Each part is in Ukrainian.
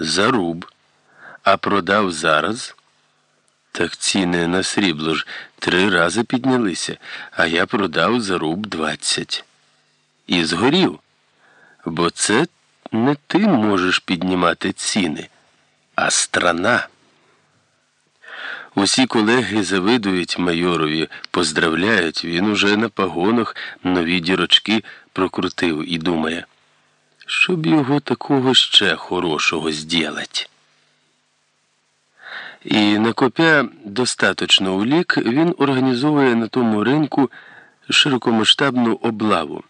Заруб. А продав зараз. Так ціни на срібло ж три рази піднялися, а я продав за руб двадцять. І згорів. Бо це не ти можеш піднімати ціни, а страна. Усі колеги завидують майорові, поздравляють, він уже на погонах нові дірочки прокрутив і думає, щоб його такого ще хорошого зділать. І накопя достаточно улік, він організовує на тому ринку широкомасштабну облаву,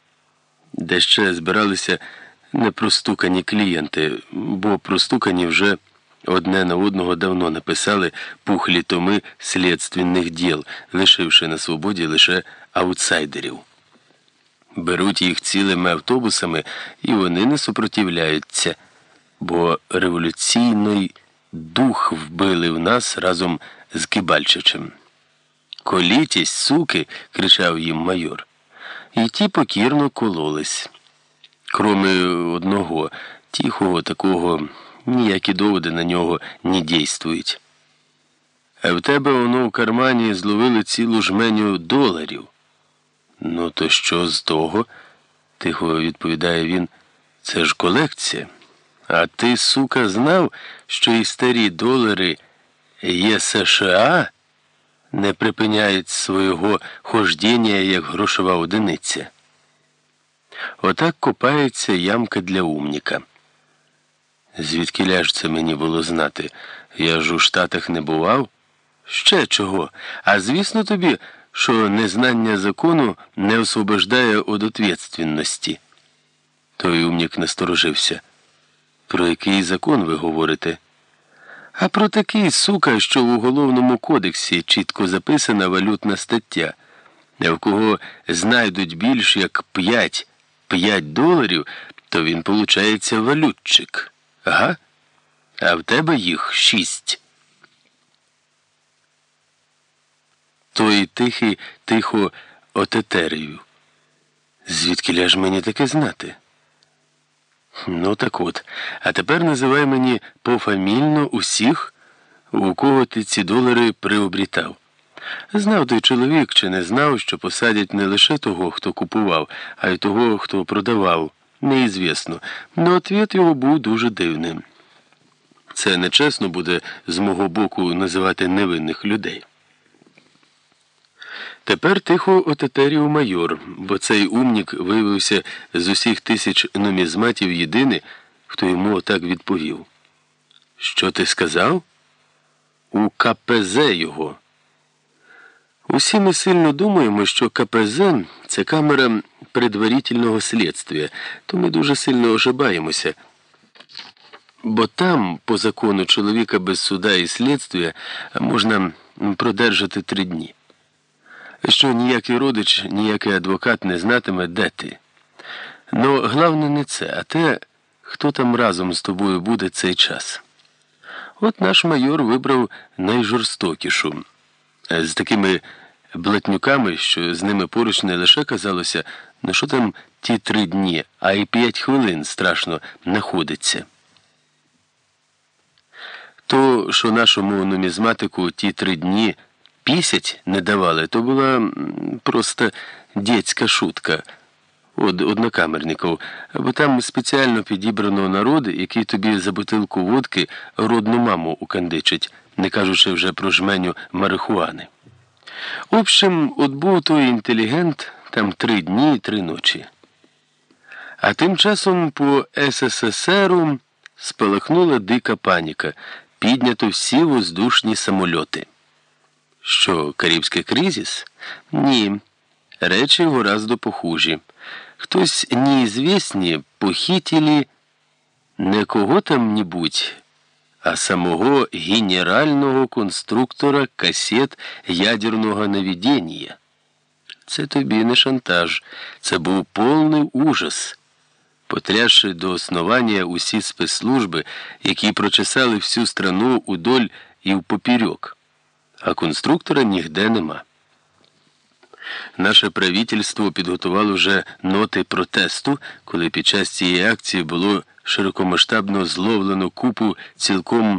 де ще збиралися непростукані клієнти, бо простукані вже одне на одного давно написали пухлі томи слідственних діл, лишивши на свободі лише аутсайдерів. Беруть їх цілими автобусами, і вони не супротивляються, бо революційний дух вбили в нас разом з Кибальчичем. Колітісь, суки, кричав їм майор. І ті покірно кололись. Кроме одного, тихого такого, ніякі доводи на нього не дійствують. А в тебе воно в кармані зловили цілу жменю доларів. Ну, то що з того? тихо відповідає він. Це ж колекція. А ти, сука, знав, що і старі долари є США не припиняють свого хождіння як грошова одиниця. Отак копається ямка для умніка. Звідки ляж це мені було знати? Я ж у Штатах не бував? Ще чого? А звісно тобі, що незнання закону не освобождає від ответственності. Той умнік насторожився. Про який закон ви говорите? А про такий сука, що в Уголовному кодексі чітко записана валютна стаття, в кого знайдуть більш як 5 5 доларів, то він, получається, валютчик. Ага? А в тебе їх шість. Той тихий тихо отетерію. Звідки ляж мені таке знати? Ну так от, а тепер називай мені пофамільно усіх, у кого ти ці долари приобрітав. Знав той чоловік чи не знав, що посадять не лише того, хто купував, а й того, хто продавав, неізвісно, но ответ його був дуже дивним. Це нечесно буде з мого боку називати невинних людей. Тепер тихо отетерів майор, бо цей умнік виявився з усіх тисяч нумізматів єдиний, хто йому отак відповів. Що ти сказав? У КПЗ його. Усі ми сильно думаємо, що КПЗ це камера предварительного слідства, то ми дуже сильно ошибаємося. Бо там, по закону чоловіка без суда і слідства, можна продержати три дні що ніякий родич, ніякий адвокат не знатиме, де ти. Ну, головне не це, а те, хто там разом з тобою буде цей час. От наш майор вибрав найжорстокішу. З такими блатнюками, що з ними поруч не лише казалося, ну що там ті три дні, а й п'ять хвилин страшно знаходиться. То, що нашому нумізматику ті три дні пісять не давали, то була просто дєцька шутка од однокамерників, бо там спеціально підібрано народ, який тобі за бутилку водки родну маму укандичить, не кажучи вже про жменю марихуани. Общем, от був той інтелігент там три дні і три ночі. А тим часом по СССРу спалахнула дика паніка, піднято всі воздушні самольоти. Що, Карибський кризис? Ні. Речі гораздо похужі. Хтось неізвісні похитили не кого там нібудь, а самого генерального конструктора касет ядерного наведення. Це тобі не шантаж, це був повний ужас. Потрясши до основання усі спецслужби, які прочесали всю страну удоль і впопірьок а конструктора нігде нема. Наше правительство підготувало вже ноти протесту, коли під час цієї акції було широкомасштабно зловлено купу цілком